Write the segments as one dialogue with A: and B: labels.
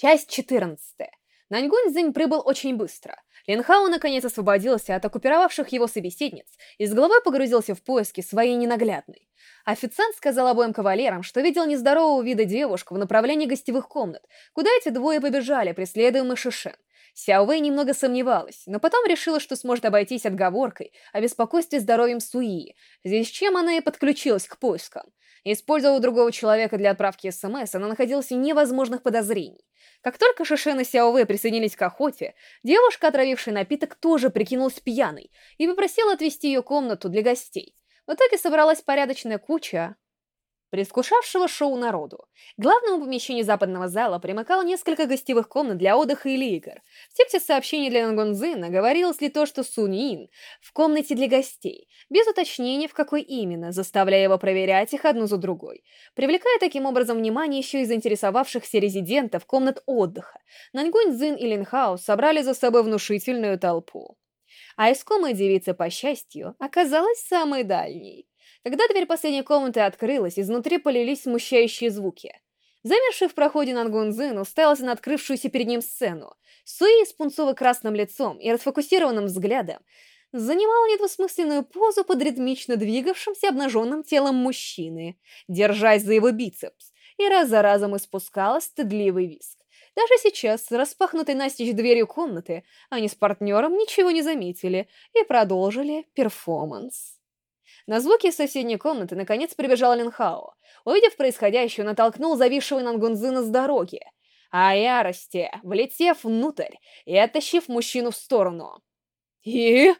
A: Часть 14. Наньгунь Цзинь прибыл очень быстро. Линхао наконец освободился от оккупировавших его собеседниц и с головой погрузился в поиски своей ненаглядной. Официант сказал обоим кавалерам, что видел нездорового вида девушку в направлении гостевых комнат, куда эти двое побежали, преследуемые Шишен. Сяо Вэй немного сомневалась, но потом решила, что сможет обойтись отговоркой о беспокойстве здоровьем Суи, с чем она и подключилась к поискам. Используя другого человека для отправки СМС, она находилась в невозможных подозрений. Как только Шишен и Сяовэ присоединились к охоте, девушка, отравившая напиток, тоже прикинулась пьяной и попросила отвезти ее комнату для гостей. В итоге собралась порядочная куча предвкушавшего шоу народу. К главному помещению западного зала примыкало несколько гостевых комнат для отдыха или игр. В тексте сообщений для Нангонзына говорилось ли то, что Суньин в комнате для гостей, без уточнения, в какой именно, заставляя его проверять их одну за другой, привлекая таким образом внимание еще и заинтересовавшихся резидентов комнат отдыха. Нангунь-Дзин и Линхао собрали за собой внушительную толпу. А искомая девица, по счастью, оказалась самой дальней. Когда дверь последней комнаты открылась, изнутри полились смущающие звуки. Замерший в проходе Нангунзин уставился на открывшуюся перед ним сцену. Суи с пунцово-красным лицом и расфокусированным взглядом занимала недвусмысленную позу под ритмично двигавшимся обнаженным телом мужчины, держась за его бицепс, и раз за разом испускала стыдливый виск. Даже сейчас, с распахнутой настежь дверью комнаты, они с партнером ничего не заметили и продолжили перформанс. На звуки из соседней комнаты наконец прибежал Линхао. Увидев происходящее, он оттолкнул зависшего Нангунзына с дороги, а ярости, влетев внутрь и оттащив мужчину в сторону. «И?»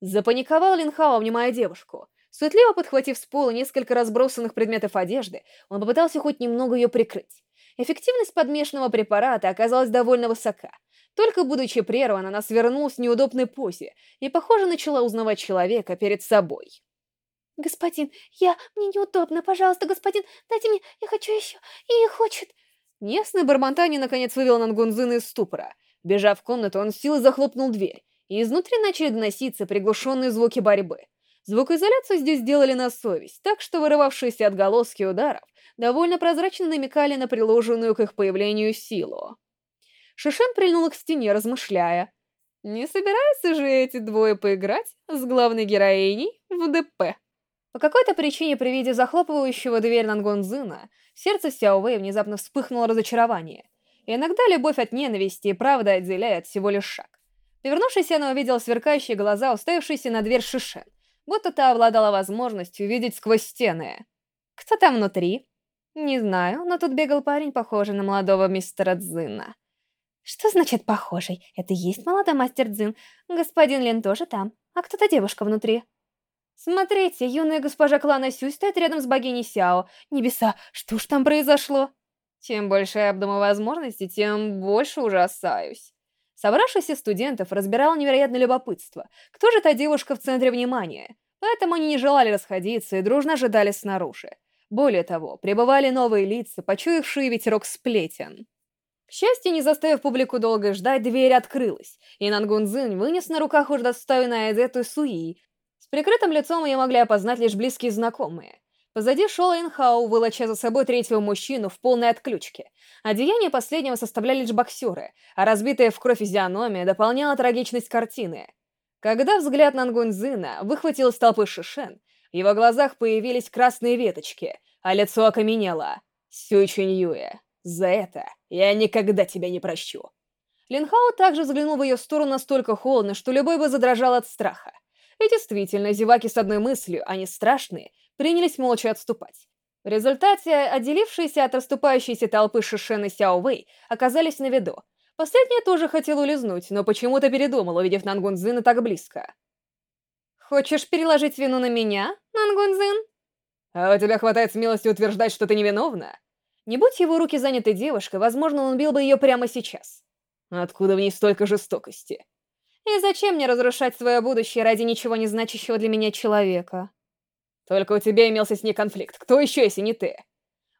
A: Запаниковал Линхао, обнимая девушку. Суетливо подхватив с пола несколько разбросанных предметов одежды, он попытался хоть немного ее прикрыть. Эффективность подмешанного препарата оказалась довольно высока. Только будучи прервана, она свернулась в неудобной позе и, похоже, начала узнавать человека перед собой.
B: «Господин, я... мне неудобно, пожалуйста, господин, дайте мне, я хочу еще, и хочет...»
A: Несное бормотание наконец вывел Нангунзына из ступора. Бежав в комнату, он с силой захлопнул дверь, и изнутри начали доноситься приглушенные звуки борьбы. Звукоизоляцию здесь сделали на совесть, так что вырывавшиеся отголоски ударов довольно прозрачно намекали на приложенную к их появлению силу. Шишен прильнула к стене, размышляя. Не собираются же эти двое поиграть с главной героиней в ДП? По какой-то причине при виде захлопывающего дверь Нангонзына сердце Сяо Вэй внезапно вспыхнуло разочарование. И иногда любовь от ненависти и правда отделяет всего лишь шаг. Повернувшись, она увидела сверкающие глаза, уставившиеся на дверь Шишен, будто та обладала возможностью видеть сквозь стены. Кто там внутри? Не знаю, но тут бегал парень, похожий на молодого мистера Цзына.
B: Что значит «похожий»? Это есть молодой мастер Дзин. Господин Лен тоже там. А кто-то девушка внутри.
A: Смотрите, юная госпожа клана Сюй стоит рядом с богиней Сяо. Небеса, что ж там произошло? Чем больше я обдумаю возможности, тем больше ужасаюсь. Собравшихся студентов разбирало невероятное любопытство. Кто же та девушка в центре внимания? Поэтому они не желали расходиться и дружно ожидали снаружи. Более того, прибывали новые лица, почуявшие ветерок сплетен. Счастью, не заставив публику долго ждать, дверь открылась, и Нангунзин вынес на руках уже достоянную Эдету Суи. С прикрытым лицом ее могли опознать лишь близкие знакомые. Позади шел Инхау, волоча за собой третьего мужчину в полной отключке. Одеяние последнего составляли лишь боксеры, а разбитая в кровь физиономия дополняла трагичность картины. Когда взгляд Нангунзина выхватил из толпы Шишен, в его глазах появились красные веточки, а лицо окаменело. Сюй Юэ. За это я никогда тебя не прощу. Линхао также взглянул в ее сторону настолько холодно, что любой бы задрожал от страха. И действительно, зеваки с одной мыслью, они страшные, принялись молча отступать. В результате, отделившиеся от расступающейся толпы Шишен и Сяо Вэй оказались на виду. Последняя тоже хотела улизнуть, но почему-то передумала, увидев Нангунзына так близко. «Хочешь переложить вину на меня, Нангунзин?» «А у тебя хватает смелости утверждать, что ты невиновна?» Не будь его руки заняты девушкой, возможно, он убил бы ее прямо сейчас. Откуда в ней столько жестокости? И зачем мне разрушать свое будущее ради ничего не значащего для меня человека? Только у тебя имелся с ней конфликт. Кто еще, если не ты?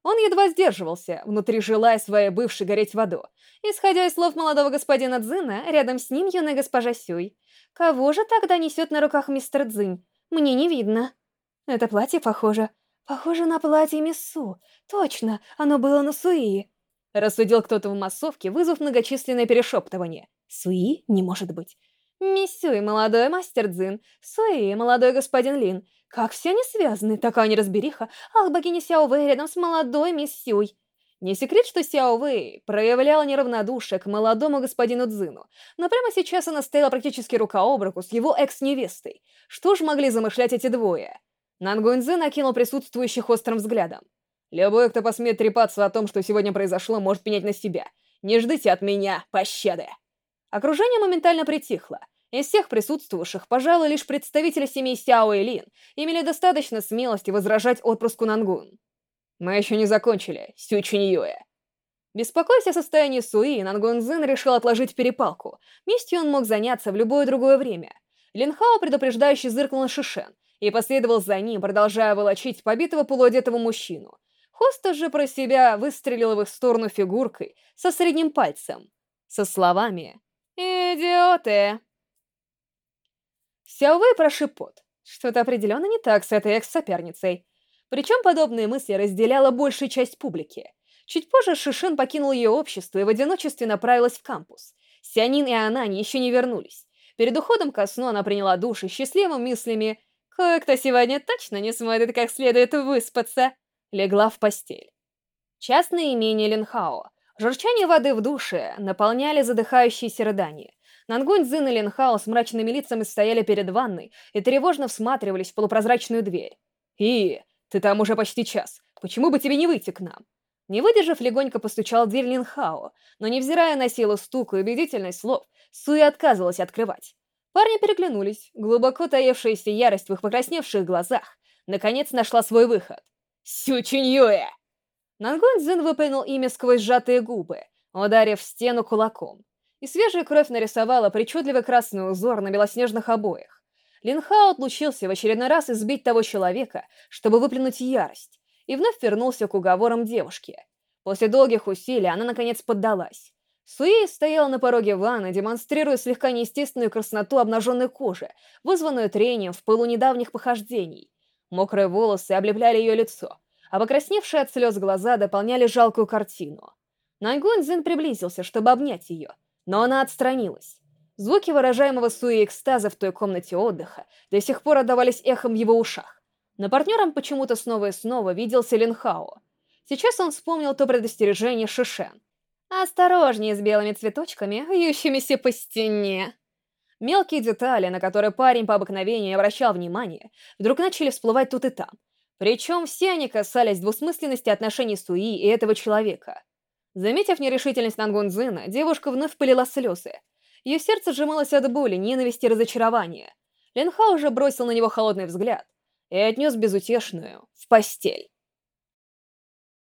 A: Он едва сдерживался, внутри желая своей бывшей гореть в аду. Исходя из слов молодого господина Цзына, рядом с ним юная госпожа Сюй. Кого же тогда несет на руках мистер Цзинь? Мне не видно. Это платье похоже. Похоже на платье Миссу. Точно, оно было на Суи. Рассудил кто-то в массовке, вызвав многочисленное перешептывание. Суи не может быть. Миссюй, молодой мастер Цзин, Суи, молодой господин Лин. Как все они связаны, такая неразбериха. Ах, богиня Сяо Вэй рядом с молодой миссюй. Не секрет, что Сяо Вэй проявляла неравнодушие к молодому господину Цзину, но прямо сейчас она стояла практически рука об руку с его экс-невестой. Что ж могли замышлять эти двое? Нангуин Цзин окинул присутствующих острым взглядом. Любой, кто посмеет трепаться о том, что сегодня произошло, может пенять на себя. Не ждите от меня пощады. Окружение моментально притихло. Из всех присутствующих, пожалуй, лишь представители семей Сяо и Лин имели достаточно смелости возражать отпуску Нангун. Мы еще не закончили, Сю Чиньюэ. Беспокоясь о состоянии Суи, Нангун Цзин решил отложить перепалку. Местью он мог заняться в любое другое время. Линхао предупреждающе зыркнул на Шишен и последовал за ним, продолжая волочить побитого полуодетого мужчину. Хоста же про себя выстрелила в их сторону фигуркой со средним пальцем, со словами «Идиоты!». Сяовэй прошиб пот. Что-то определенно не так с этой экс-соперницей. Причем подобные мысли разделяла большая часть публики. Чуть позже Шишин покинул ее общество и в одиночестве направилась в кампус. Сянин и Анань еще не вернулись. Перед уходом ко сну она приняла душ и счастливыми мыслями «Кое-кто сегодня точно не сможет как следует выспаться», легла в постель. Частное имение Линхао. Журчание воды в душе наполняли задыхающиеся рыдания. Нангунь, Цзин и Линхао с мрачными лицами стояли перед ванной и тревожно всматривались в полупрозрачную дверь. «И, ты там уже почти час. Почему бы тебе не выйти к нам?» Не выдержав, легонько постучал в дверь Линхао, но, невзирая на силу стука и убедительность слов, Суи отказывалась открывать. Парни переглянулись, глубоко таявшаяся ярость в их покрасневших глазах, наконец нашла свой выход. «Сю Чиньюэ!» Нангун Цзин выплюнул имя сквозь сжатые губы, ударив стену кулаком. И свежая кровь нарисовала причудливый красный узор на белоснежных обоях. Линхао отлучился в очередной раз избить того человека, чтобы выплюнуть ярость, и вновь вернулся к уговорам девушки. После долгих усилий она наконец поддалась. Суи стояла на пороге ванны, демонстрируя слегка неестественную красноту обнаженной кожи, вызванную трением в пылу недавних похождений. Мокрые волосы облепляли ее лицо, а покрасневшие от слез глаза дополняли жалкую картину. Нангуэн Цзин приблизился, чтобы обнять ее, но она отстранилась. Звуки выражаемого Суи экстаза в той комнате отдыха до сих пор отдавались эхом в его ушах. Но партнером почему-то снова и снова виделся Линхао. Сейчас он вспомнил то предостережение Шишен. «Осторожнее с белыми цветочками, вьющимися по стене!» Мелкие детали, на которые парень по обыкновению обращал внимание, вдруг начали всплывать тут и там. Причем все они касались двусмысленности отношений Суи и этого человека. Заметив нерешительность Нангунзына, девушка вновь полила слезы. Ее сердце сжималось от боли, ненависти и разочарования. Ленха уже бросил на него холодный взгляд и отнес безутешную в постель.